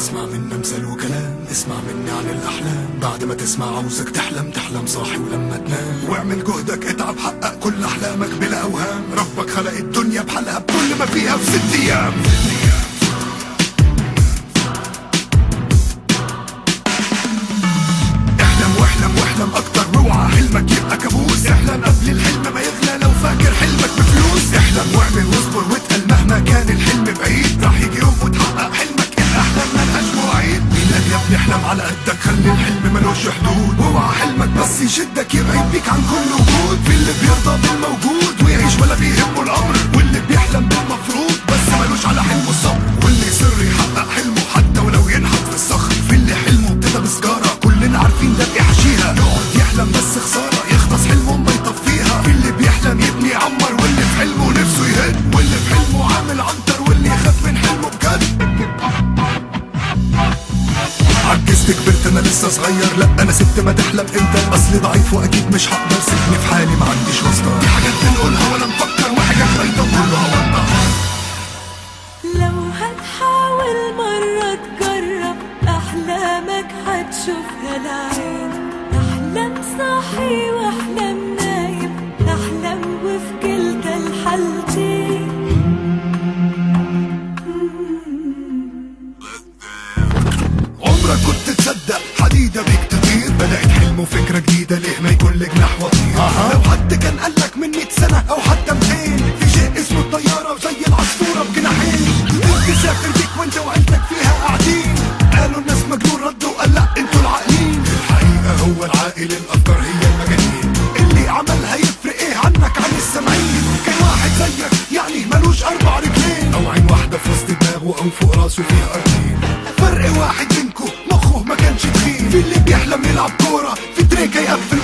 تسمع منا مثل وكلام اسمع مني عن الأحلام. بعد ما تسمع عاوزك تحلم تحلم صاحي ولما تنام. واعمل جهدك اتعب حقق كل أحلامك بلا أوهام. ربك خلق الدنيا بحالها بكل ما فيها في ست أيام. احلم على قدك خلي الحلم ملوش حدود. واوعى حلمك بس يشدك يبعد بيك عن كل وجود. في اللي بيرضى بالموجود ويعيش ولا بيهمه الأمر. لسه صغير. لا أنا ست ما تحلم انت أصلي ضعيف وأكيد مش هقدر. سيبني في حالي ما عنديش واسطة. دي حاجات بنقولها ولا نفكر وحاجات بايظه كلها وضح لو هتحاول مرة تجرب أحلامك هتشوفها العين احلم صاحي حلم وفكرة جديدة ليه ما يكون لك جناح وطير لو حد كان قالك من 100 سنة أو حتى 200 في شيء اسمه الطيارة وزي العصفورة بجناحين تسافر بيك وأنت وعيلتك فيها قاعدين. قالوا الناس مجنون ردوا قال لا أنتوا العاقلين. الحقيقة هو العاقل الأفكار هي المجانين. اللي عملها يفرق إيه عنك عن السامعين كان واحد زيك يعني ملوش أربع رجلين. أو عين واحدة في وسط دماغه أو فوق راسه فيها أرضين. فرق واحد منكو مخه ما كانش تخين. في اللي بيحلم يلعب كورة que